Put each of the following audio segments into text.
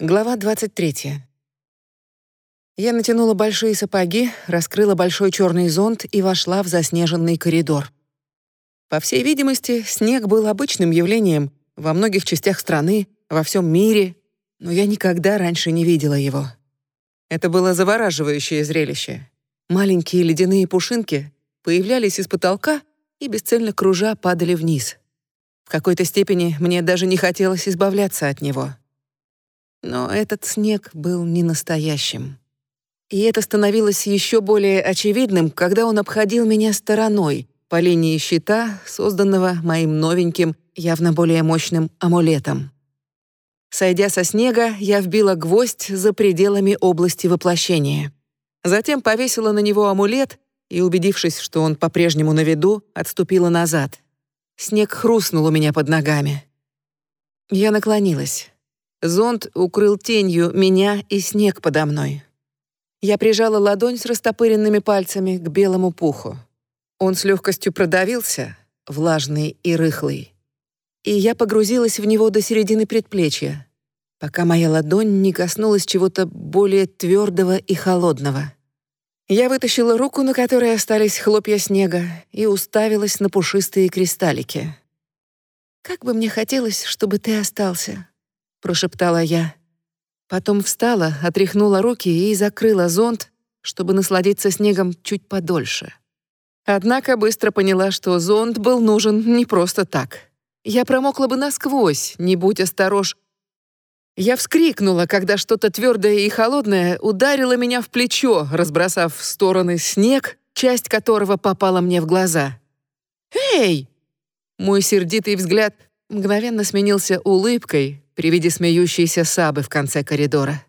Глава 23. Я натянула большие сапоги, раскрыла большой черный зонт и вошла в заснеженный коридор. По всей видимости, снег был обычным явлением во многих частях страны, во всем мире, но я никогда раньше не видела его. Это было завораживающее зрелище. Маленькие ледяные пушинки появлялись из потолка и бесцельно кружа падали вниз. В какой-то степени мне даже не хотелось избавляться от него. Но этот снег был не настоящим. И это становилось еще более очевидным, когда он обходил меня стороной по линии щита, созданного моим новеньким, явно более мощным амулетом. Сойдя со снега, я вбила гвоздь за пределами области воплощения. Затем повесила на него амулет и, убедившись, что он по-прежнему на виду, отступила назад. Снег хрустнул у меня под ногами. Я наклонилась. Зонт укрыл тенью меня и снег подо мной. Я прижала ладонь с растопыренными пальцами к белому пуху. Он с легкостью продавился, влажный и рыхлый. И я погрузилась в него до середины предплечья, пока моя ладонь не коснулась чего-то более твердого и холодного. Я вытащила руку, на которой остались хлопья снега, и уставилась на пушистые кристаллики. «Как бы мне хотелось, чтобы ты остался», — прошептала я. Потом встала, отряхнула руки и закрыла зонт, чтобы насладиться снегом чуть подольше. Однако быстро поняла, что зонт был нужен не просто так. Я промокла бы насквозь, не будь осторож. Я вскрикнула, когда что-то твердое и холодное ударило меня в плечо, разбросав в стороны снег, часть которого попала мне в глаза. «Эй!» Мой сердитый взгляд мгновенно сменился улыбкой, при виде смеющейся Сабы в конце коридора.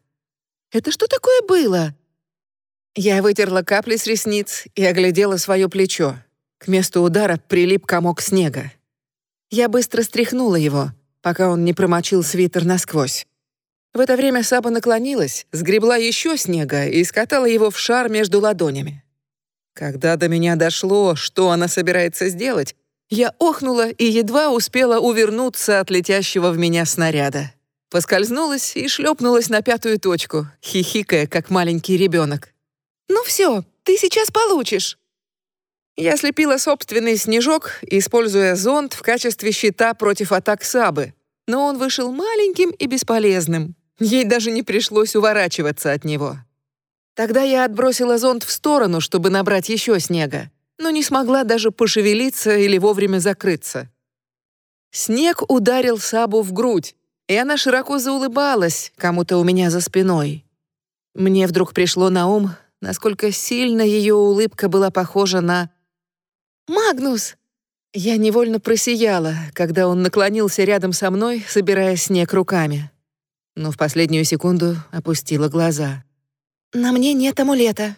«Это что такое было?» Я вытерла капли с ресниц и оглядела свое плечо. К месту удара прилип комок снега. Я быстро стряхнула его, пока он не промочил свитер насквозь. В это время Саба наклонилась, сгребла еще снега и скатала его в шар между ладонями. Когда до меня дошло, что она собирается сделать, я охнула и едва успела увернуться от летящего в меня снаряда. Поскользнулась и шлепнулась на пятую точку, хихикая, как маленький ребенок. «Ну все, ты сейчас получишь!» Я слепила собственный снежок, используя зонт в качестве щита против атак Сабы, но он вышел маленьким и бесполезным. Ей даже не пришлось уворачиваться от него. Тогда я отбросила зонт в сторону, чтобы набрать еще снега, но не смогла даже пошевелиться или вовремя закрыться. Снег ударил Сабу в грудь, и она широко заулыбалась кому-то у меня за спиной. Мне вдруг пришло на ум, насколько сильно ее улыбка была похожа на «Магнус!» Я невольно просияла, когда он наклонился рядом со мной, собирая снег руками. Но в последнюю секунду опустила глаза. «На мне нет амулета»,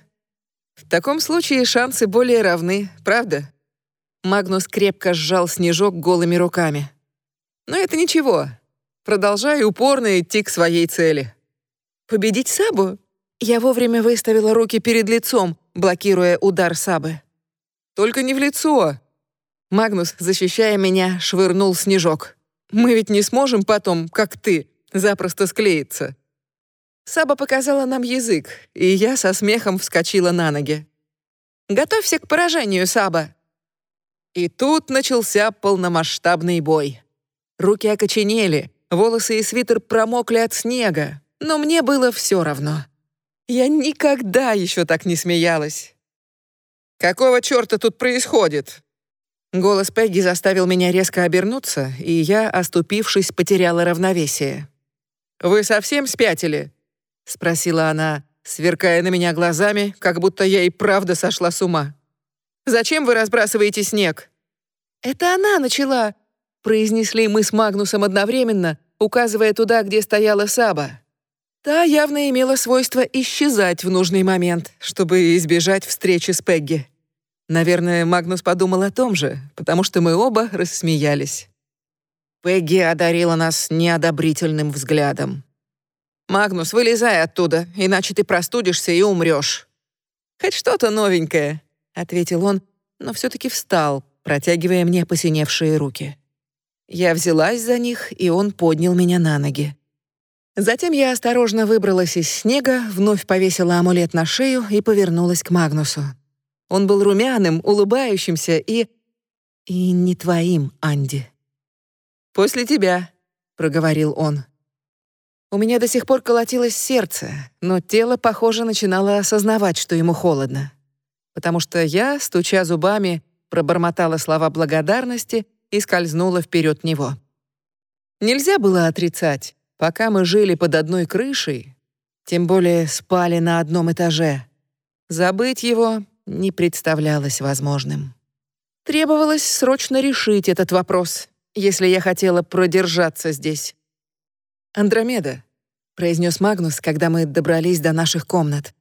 в таком случае шансы более равны, правда? Магнус крепко сжал снежок голыми руками. Но это ничего. Продолжай упорно идти к своей цели. Победить Сабу? Я вовремя выставила руки перед лицом, блокируя удар Сабы. Только не в лицо. Магнус, защищая меня, швырнул снежок. Мы ведь не сможем потом, как ты, запросто склеиться. Саба показала нам язык, и я со смехом вскочила на ноги. «Готовься к поражению, Саба!» И тут начался полномасштабный бой. Руки окоченели, волосы и свитер промокли от снега, но мне было все равно. Я никогда еще так не смеялась. «Какого черта тут происходит?» Голос Пегги заставил меня резко обернуться, и я, оступившись, потеряла равновесие. «Вы совсем спятили? — спросила она, сверкая на меня глазами, как будто я и правда сошла с ума. «Зачем вы разбрасываете снег?» «Это она начала», — произнесли мы с Магнусом одновременно, указывая туда, где стояла Саба. Та явно имела свойство исчезать в нужный момент, чтобы избежать встречи с Пегги. Наверное, Магнус подумал о том же, потому что мы оба рассмеялись. Пегги одарила нас неодобрительным взглядом. «Магнус, вылезай оттуда, иначе ты простудишься и умрешь». «Хоть что-то новенькое», — ответил он, но все-таки встал, протягивая мне посиневшие руки. Я взялась за них, и он поднял меня на ноги. Затем я осторожно выбралась из снега, вновь повесила амулет на шею и повернулась к Магнусу. Он был румяным, улыбающимся и... и не твоим, Анди. «После тебя», — проговорил он. У меня до сих пор колотилось сердце, но тело, похоже, начинало осознавать, что ему холодно. Потому что я, стуча зубами, пробормотала слова благодарности и скользнула вперед него. Нельзя было отрицать. Пока мы жили под одной крышей, тем более спали на одном этаже, забыть его не представлялось возможным. Требовалось срочно решить этот вопрос, если я хотела продержаться здесь. «Андромеда», — произнес Магнус, когда мы добрались до наших комнат.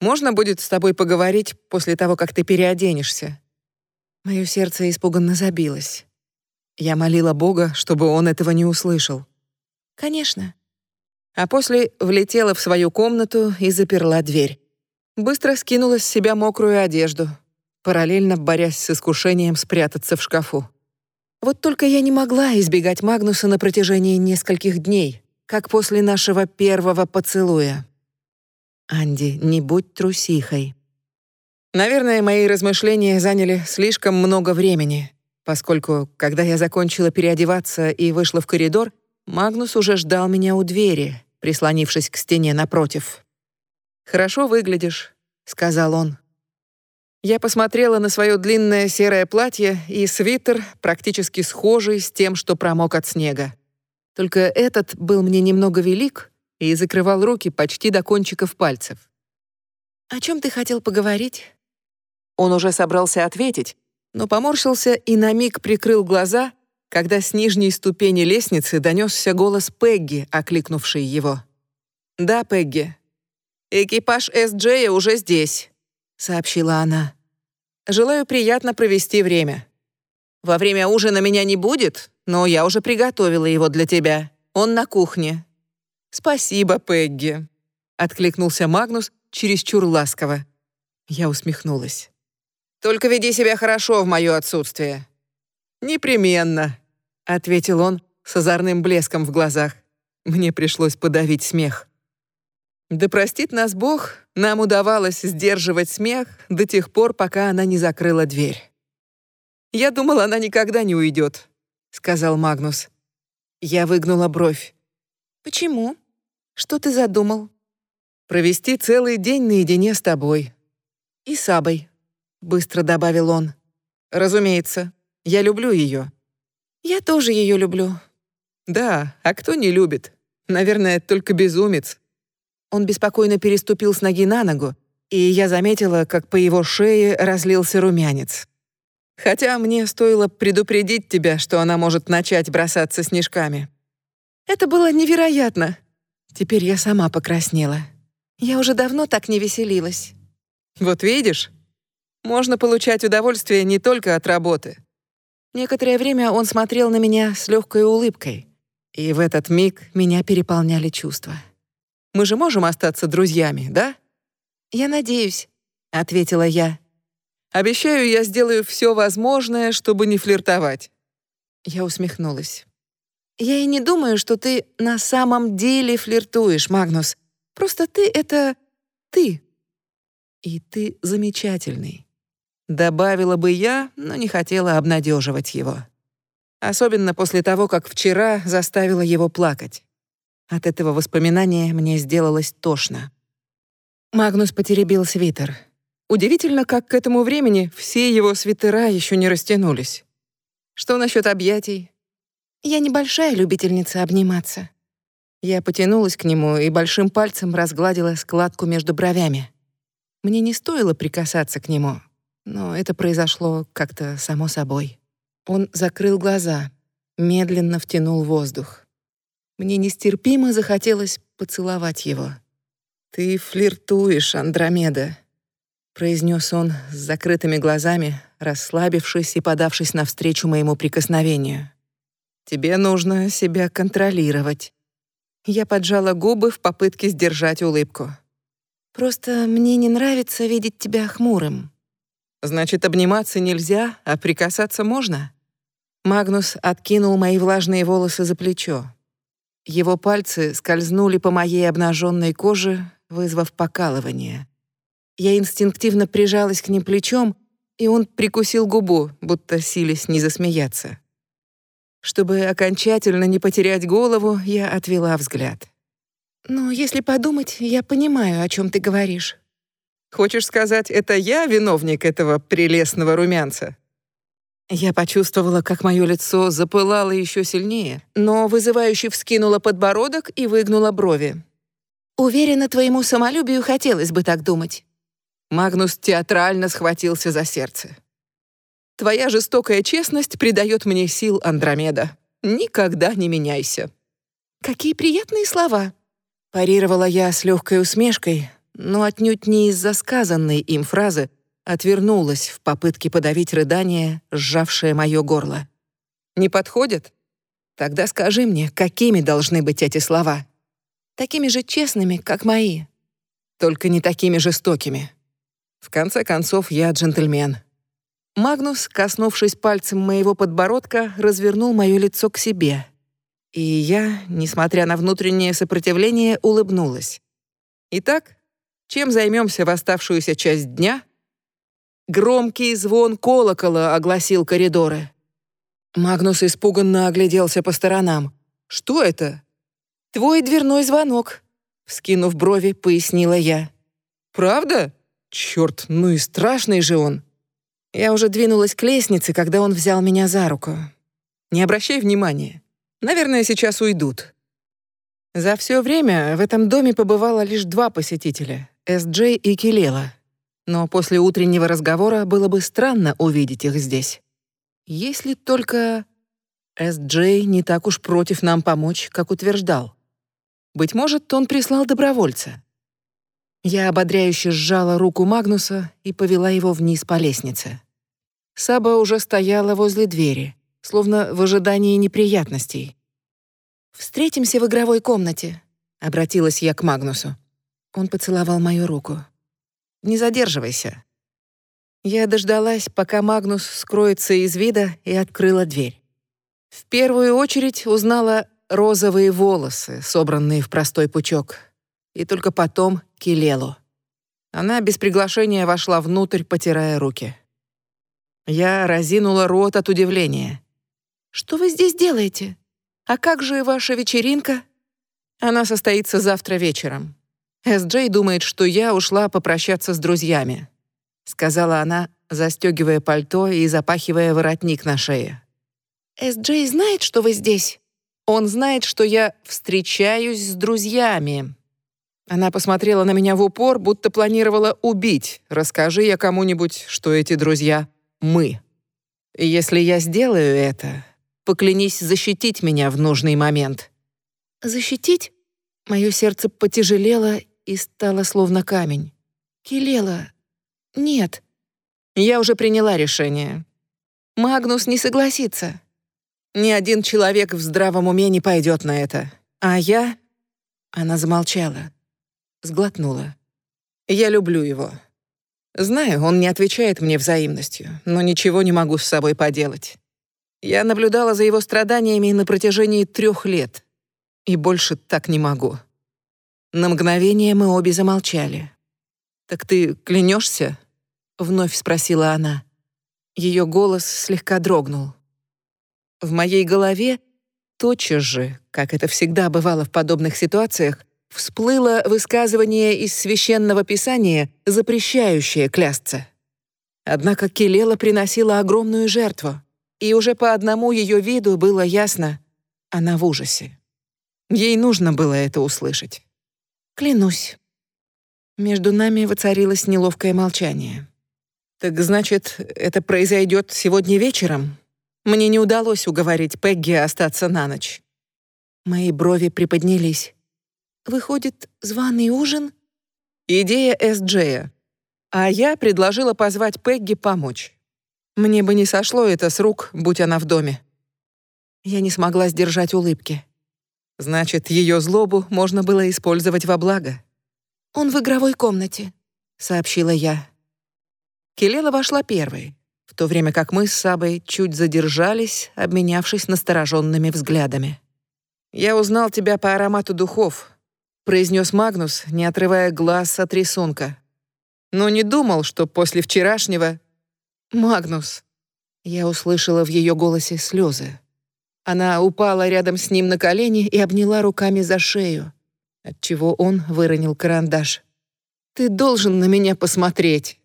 «Можно будет с тобой поговорить после того, как ты переоденешься?» Мое сердце испуганно забилось. Я молила Бога, чтобы он этого не услышал. «Конечно». А после влетела в свою комнату и заперла дверь. Быстро скинула с себя мокрую одежду, параллельно борясь с искушением спрятаться в шкафу. Вот только я не могла избегать Магнуса на протяжении нескольких дней, как после нашего первого поцелуя. «Анди, не будь трусихой». Наверное, мои размышления заняли слишком много времени, поскольку, когда я закончила переодеваться и вышла в коридор, Магнус уже ждал меня у двери, прислонившись к стене напротив. «Хорошо выглядишь», — сказал он. Я посмотрела на свое длинное серое платье и свитер, практически схожий с тем, что промок от снега. Только этот был мне немного велик и закрывал руки почти до кончиков пальцев. «О чем ты хотел поговорить?» Он уже собрался ответить, но поморщился и на миг прикрыл глаза, когда с нижней ступени лестницы донесся голос Пегги, окликнувшей его. «Да, Пегги. Экипаж СД уже здесь», — сообщила она. «Желаю приятно провести время. Во время ужина меня не будет, но я уже приготовила его для тебя. Он на кухне». «Спасибо, Пегги», — откликнулся Магнус чересчур ласково. Я усмехнулась. «Только веди себя хорошо в моё отсутствие». «Непременно», ответил он с озорным блеском в глазах. Мне пришлось подавить смех. Да простит нас Бог, нам удавалось сдерживать смех до тех пор, пока она не закрыла дверь. Я думал, она никогда не уйдет, сказал Магнус. Я выгнула бровь. Почему? Что ты задумал? Провести целый день наедине с тобой. И с Абой, быстро добавил он. Разумеется, я люблю ее. Я тоже ее люблю. Да, а кто не любит? Наверное, только безумец. Он беспокойно переступил с ноги на ногу, и я заметила, как по его шее разлился румянец. Хотя мне стоило предупредить тебя, что она может начать бросаться снежками. Это было невероятно. Теперь я сама покраснела. Я уже давно так не веселилась. Вот видишь? Можно получать удовольствие не только от работы. Некоторое время он смотрел на меня с легкой улыбкой, и в этот миг меня переполняли чувства. Мы же можем остаться друзьями, да? Я надеюсь, ответила я. Обещаю, я сделаю все возможное, чтобы не флиртовать. Я усмехнулась. Я и не думаю, что ты на самом деле флиртуешь, Магнус. Просто ты — это ты. И ты замечательный. Добавила бы я, но не хотела обнадеживать его. Особенно после того, как вчера заставила его плакать. От этого воспоминания мне сделалось тошно. Магнус потеребил свитер. Удивительно, как к этому времени все его свитера еще не растянулись. Что насчет объятий? Я небольшая любительница обниматься. Я потянулась к нему и большим пальцем разгладила складку между бровями. Мне не стоило прикасаться к нему, но это произошло как-то само собой. Он закрыл глаза, медленно втянул воздух. Мне нестерпимо захотелось поцеловать его. «Ты флиртуешь, Андромеда», — произнес он с закрытыми глазами, расслабившись и подавшись навстречу моему прикосновению. «Тебе нужно себя контролировать». Я поджала губы в попытке сдержать улыбку. «Просто мне не нравится видеть тебя хмурым», Значит, обниматься нельзя, а прикасаться можно? Магнус откинул мои влажные волосы за плечо. Его пальцы скользнули по моей обнаженной коже, вызвав покалывание. Я инстинктивно прижалась к ним плечом, и он прикусил губу, будто силясь не засмеяться. Чтобы окончательно не потерять голову, я отвела взгляд. «Ну, если подумать, я понимаю, о чем ты говоришь». «Хочешь сказать, это я виновник этого прелестного румянца?» Я почувствовала, как мое лицо запылало еще сильнее, но вызывающе вскинула подбородок и выгнула брови. «Уверена, твоему самолюбию хотелось бы так думать». Магнус театрально схватился за сердце. «Твоя жестокая честность придает мне сил, Андромеда. Никогда не меняйся». «Какие приятные слова!» Парировала я с легкой усмешкой, но отнюдь не из-за сказанной им фразы отвернулась в попытке подавить рыдание, сжавшее мое горло. «Не подходит? Тогда скажи мне, какими должны быть эти слова? Такими же честными, как мои. Только не такими жестокими. В конце концов, я джентльмен». Магнус, коснувшись пальцем моего подбородка, развернул мое лицо к себе — и я, несмотря на внутреннее сопротивление, улыбнулась. Итак, чем займемся в оставшуюся часть дня? Громкий звон колокола огласил коридоры. Магнус испуганно огляделся по сторонам. Что это? Твой дверной звонок, вскинув брови, пояснила я. Правда? Черт, ну и страшный же он. Я уже двинулась к лестнице, когда он взял меня за руку. Не обращай внимания. Наверное, сейчас уйдут. За все время в этом доме побывало лишь два посетителя — С.Джей и Келела. Но после утреннего разговора было бы странно увидеть их здесь. Если только С.Джей не так уж против нам помочь, как утверждал. Быть может, он прислал добровольца. Я ободряюще сжала руку Магнуса и повела его вниз по лестнице. Саба уже стояла возле двери — словно в ожидании неприятностей. «Встретимся в игровой комнате», — обратилась я к Магнусу. Он поцеловал мою руку. «Не задерживайся». Я дождалась, пока Магнус скроется из вида, и открыла дверь. В первую очередь узнала розовые волосы, собранные в простой пучок, и только потом Килелу. Она без приглашения вошла внутрь, потирая руки. Я разинула рот от удивления. «Что вы здесь делаете? А как же ваша вечеринка?» «Она состоится завтра вечером. Эс-Джей думает, что я ушла попрощаться с друзьями», сказала она, застегивая пальто и запахивая воротник на шее. «Эс-Джей знает, что вы здесь?» «Он знает, что я встречаюсь с друзьями». Она посмотрела на меня в упор, будто планировала убить. «Расскажи я кому-нибудь, что эти друзья — мы». если я сделаю это, Поклянись защитить меня в нужный момент». «Защитить?» Мое сердце потяжелело и стало словно камень. «Келела? Нет». Я уже приняла решение. Магнус не согласится. Ни один человек в здравом уме не пойдет на это. А я... Она замолчала. Сглотнула. Я люблю его. Знаю, он не отвечает мне взаимностью, но ничего не могу с собой поделать. Я наблюдала за его страданиями на протяжении трех лет. И больше так не могу. На мгновение мы обе замолчали. «Так ты клянешься?» — вновь спросила она. Ее голос слегка дрогнул. В моей голове тотчас же, как это всегда бывало в подобных ситуациях, всплыло высказывание из священного писания, запрещающее клясться. Однако Келела приносила огромную жертву и уже по одному ее виду было ясно, она в ужасе. Ей нужно было это услышать. Клянусь. Между нами воцарилось неловкое молчание. Так значит, это произойдет сегодня вечером? Мне не удалось уговорить Пегги остаться на ночь. Мои брови приподнялись. Выходит, званый ужин? Идея С.Джея. А я предложила позвать Пегги помочь. Мне бы не сошло это с рук, будь она в доме. Я не смогла сдержать улыбки. Значит, ее злобу можно было использовать во благо. «Он в игровой комнате», — сообщила я. Келела вошла первой, в то время как мы с Сабой чуть задержались, обменявшись настороженными взглядами. «Я узнал тебя по аромату духов», — произнес Магнус, не отрывая глаз от рисунка. «Но не думал, что после вчерашнего...» «Магнус!» Я услышала в ее голосе слезы. Она упала рядом с ним на колени и обняла руками за шею, отчего он выронил карандаш. «Ты должен на меня посмотреть!»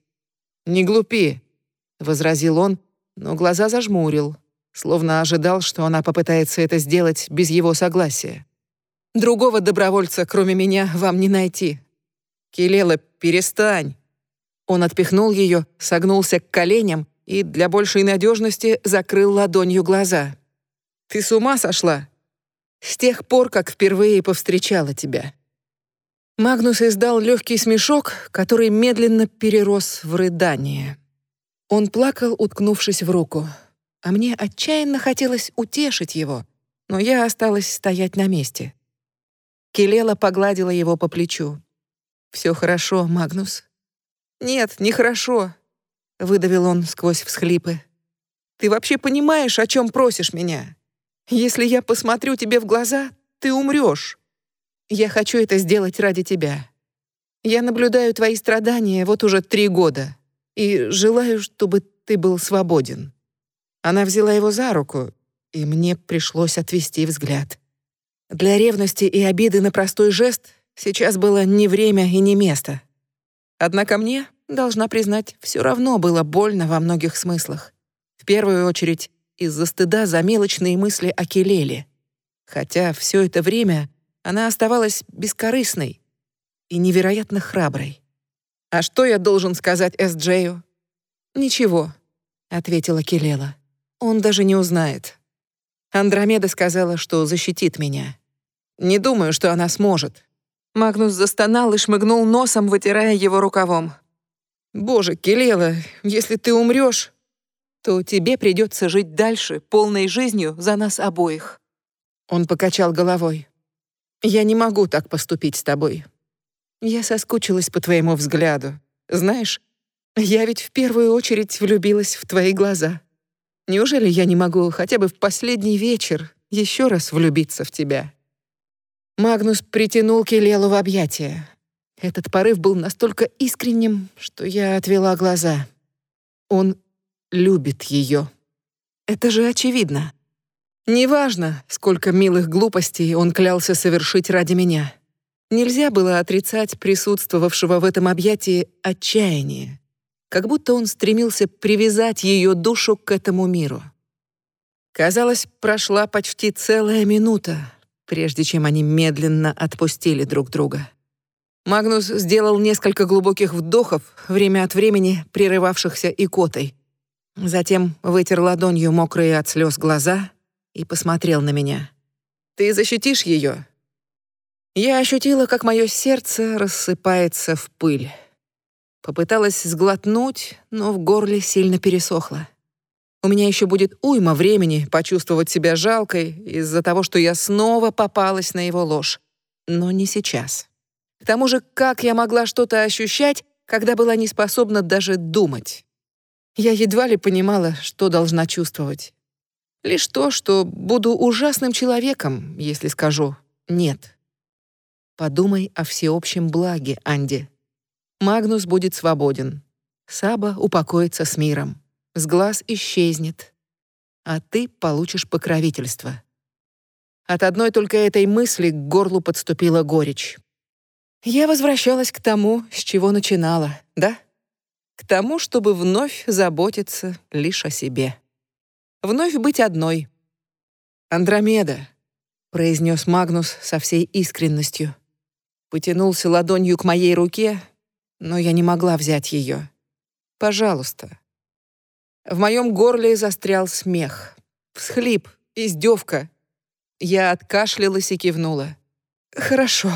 «Не глупи!» — возразил он, но глаза зажмурил словно ожидал, что она попытается это сделать без его согласия. «Другого добровольца, кроме меня, вам не найти». «Келела, перестань!» Он отпихнул ее, согнулся к коленям и для большей надежности закрыл ладонью глаза. «Ты с ума сошла? С тех пор, как впервые повстречала тебя». Магнус издал легкий смешок, который медленно перерос в рыдание. Он плакал, уткнувшись в руку а мне отчаянно хотелось утешить его, но я осталась стоять на месте. Келела погладила его по плечу. «Все хорошо, Магнус». «Нет, нехорошо», — выдавил он сквозь всхлипы. «Ты вообще понимаешь, о чем просишь меня? Если я посмотрю тебе в глаза, ты умрешь. Я хочу это сделать ради тебя. Я наблюдаю твои страдания вот уже три года и желаю, чтобы ты был свободен». Она взяла его за руку, и мне пришлось отвести взгляд. Для ревности и обиды на простой жест сейчас было не время и не место. Однако мне, должна признать, все равно было больно во многих смыслах. В первую очередь из-за стыда за мелочные мысли о Келеле. Хотя все это время она оставалась бескорыстной и невероятно храброй. «А что я должен сказать Эс-Джею?» «Ничего», — ответила Келела. Он даже не узнает. Андромеда сказала, что защитит меня. Не думаю, что она сможет. Магнус застонал и шмыгнул носом, вытирая его рукавом. «Боже, Келела, если ты умрешь, то тебе придется жить дальше, полной жизнью за нас обоих». Он покачал головой. «Я не могу так поступить с тобой. Я соскучилась по твоему взгляду. Знаешь, я ведь в первую очередь влюбилась в твои глаза. Неужели я не могу хотя бы в последний вечер еще раз влюбиться в тебя?» Магнус притянул Келелу в объятия. Этот порыв был настолько искренним, что я отвела глаза. Он любит ее. Это же очевидно. Неважно, сколько милых глупостей он клялся совершить ради меня. Нельзя было отрицать присутствовавшего в этом объятии отчаяния как будто он стремился привязать ее душу к этому миру. Казалось, прошла почти целая минута, прежде чем они медленно отпустили друг друга. Магнус сделал несколько глубоких вдохов, время от времени прерывавшихся икотой. Затем вытер ладонью мокрые от слез глаза и посмотрел на меня. «Ты защитишь ее?» Я ощутила, как мое сердце рассыпается в пыль. Попыталась сглотнуть, но в горле сильно пересохло. У меня еще будет уйма времени почувствовать себя жалкой из-за того, что я снова попалась на его ложь. Но не сейчас. К тому же, как я могла что-то ощущать, когда была не способна даже думать? Я едва ли понимала, что должна чувствовать. Лишь то, что буду ужасным человеком, если скажу «нет». Подумай о всеобщем благе, Анди. Магнус будет свободен. Саба упокоится с миром. С глаз исчезнет. А ты получишь покровительство. От одной только этой мысли к горлу подступила горечь. Я возвращалась к тому, с чего начинала, да? К тому, чтобы вновь заботиться лишь о себе. Вновь быть одной. «Андромеда», — произнес Магнус со всей искренностью. Потянулся ладонью к моей руке, но я не могла взять ее. Пожалуйста. В моем горле застрял смех, всхлип, издевка. Я откашлялась и кивнула. Хорошо.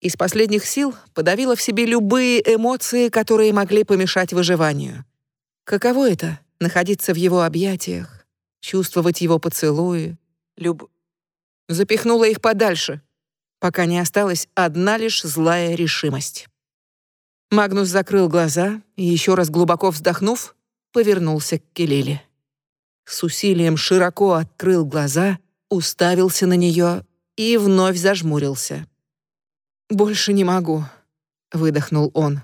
Из последних сил подавила в себе любые эмоции, которые могли помешать выживанию. Каково это — находиться в его объятиях, чувствовать его поцелуи, люб... Запихнула их подальше, пока не осталась одна лишь злая решимость. Магнус закрыл глаза и, еще раз глубоко вздохнув, повернулся к Келеле. С усилием широко открыл глаза уставился на нее и вновь зажмурился. «Больше не могу», — выдохнул он.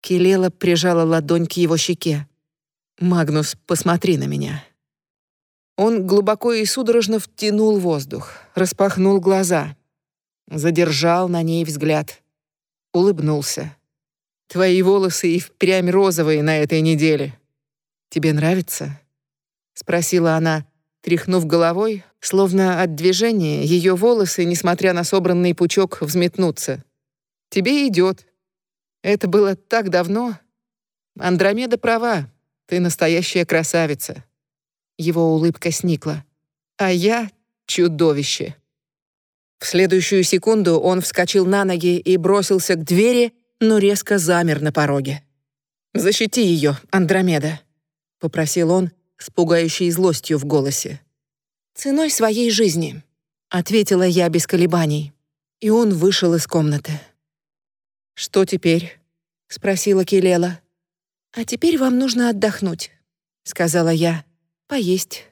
Келела прижала ладонь к его щеке. «Магнус, посмотри на меня». Он глубоко и судорожно втянул воздух, распахнул глаза, задержал на ней взгляд, улыбнулся. «Твои волосы и впрямь розовые на этой неделе. Тебе нравится?» — спросила она, тряхнув головой, словно от движения ее волосы, несмотря на собранный пучок, взметнутся. «Тебе идет. Это было так давно. Андромеда права, ты настоящая красавица». Его улыбка сникла. «А я — чудовище». В следующую секунду он вскочил на ноги и бросился к двери, но резко замер на пороге. «Защити ее, Андромеда», — попросил он с пугающей злостью в голосе. «Ценой своей жизни», — ответила я без колебаний. И он вышел из комнаты. «Что теперь?» — спросила Келела. «А теперь вам нужно отдохнуть», — сказала я поесть.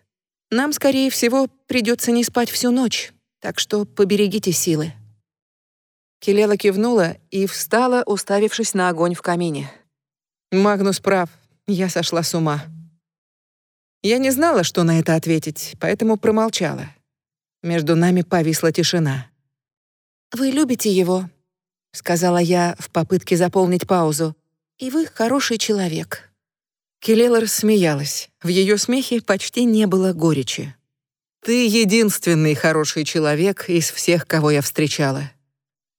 Нам, скорее всего, придется не спать всю ночь, так что поберегите силы». Келела кивнула и встала, уставившись на огонь в камине. «Магнус прав, я сошла с ума». Я не знала, что на это ответить, поэтому промолчала. Между нами повисла тишина. «Вы любите его», — сказала я в попытке заполнить паузу. «И вы хороший человек». Келела рассмеялась. В ее смехе почти не было горечи. «Ты единственный хороший человек из всех, кого я встречала».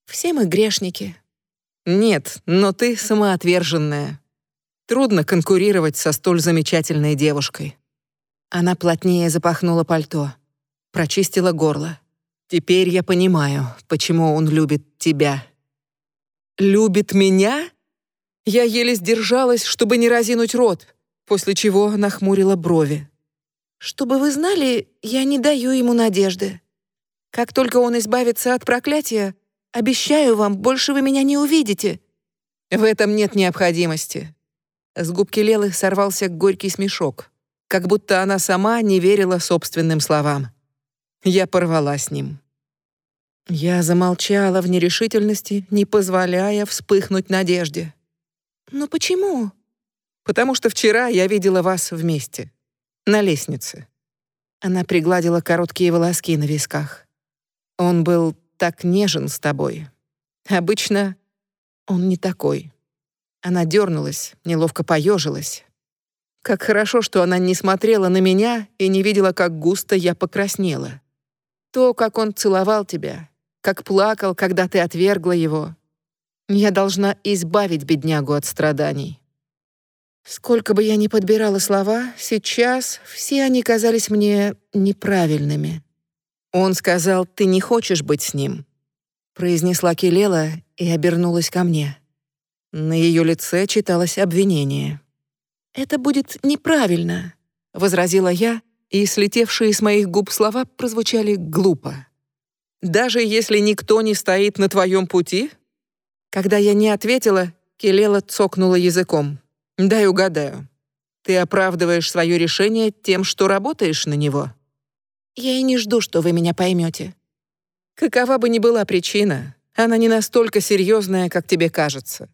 «Все мы грешники». «Нет, но ты самоотверженная. Трудно конкурировать со столь замечательной девушкой». Она плотнее запахнула пальто, прочистила горло. «Теперь я понимаю, почему он любит тебя». «Любит меня?» Я еле сдержалась, чтобы не разинуть рот, после чего нахмурила брови. «Чтобы вы знали, я не даю ему надежды. Как только он избавится от проклятия, обещаю вам, больше вы меня не увидите». «В этом нет необходимости». С губки Лелы сорвался горький смешок, как будто она сама не верила собственным словам. Я порвала с ним. Я замолчала в нерешительности, не позволяя вспыхнуть надежде. «Но почему?» «Потому что вчера я видела вас вместе. На лестнице». Она пригладила короткие волоски на висках. «Он был так нежен с тобой. Обычно он не такой». Она дернулась, неловко поежилась. Как хорошо, что она не смотрела на меня и не видела, как густо я покраснела. То, как он целовал тебя, как плакал, когда ты отвергла его, я должна избавить беднягу от страданий. Сколько бы я ни подбирала слова, сейчас все они казались мне неправильными. Он сказал, ты не хочешь быть с ним. Произнесла Келела и обернулась ко мне. На ее лице читалось обвинение. «Это будет неправильно», — возразила я, и слетевшие с моих губ слова прозвучали глупо. «Даже если никто не стоит на твоем пути, когда я не ответила, Келела цокнула языком. «Дай угадаю. Ты оправдываешь свое решение тем, что работаешь на него?» «Я и не жду, что вы меня поймете». «Какова бы ни была причина, она не настолько серьезная, как тебе кажется.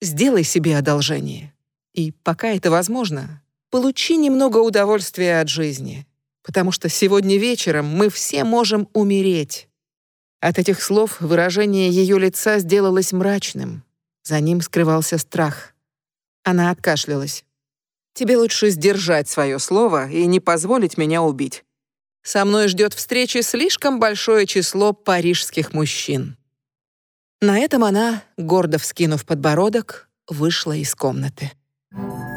Сделай себе одолжение. И, пока это возможно, получи немного удовольствия от жизни, потому что сегодня вечером мы все можем умереть. От этих слов выражение ее лица сделалось мрачным. За ним скрывался страх. Она откашлялась. «Тебе лучше сдержать свое слово и не позволить меня убить. Со мной ждет встречи слишком большое число парижских мужчин». На этом она, гордо вскинув подбородок, вышла из комнаты. Thank you.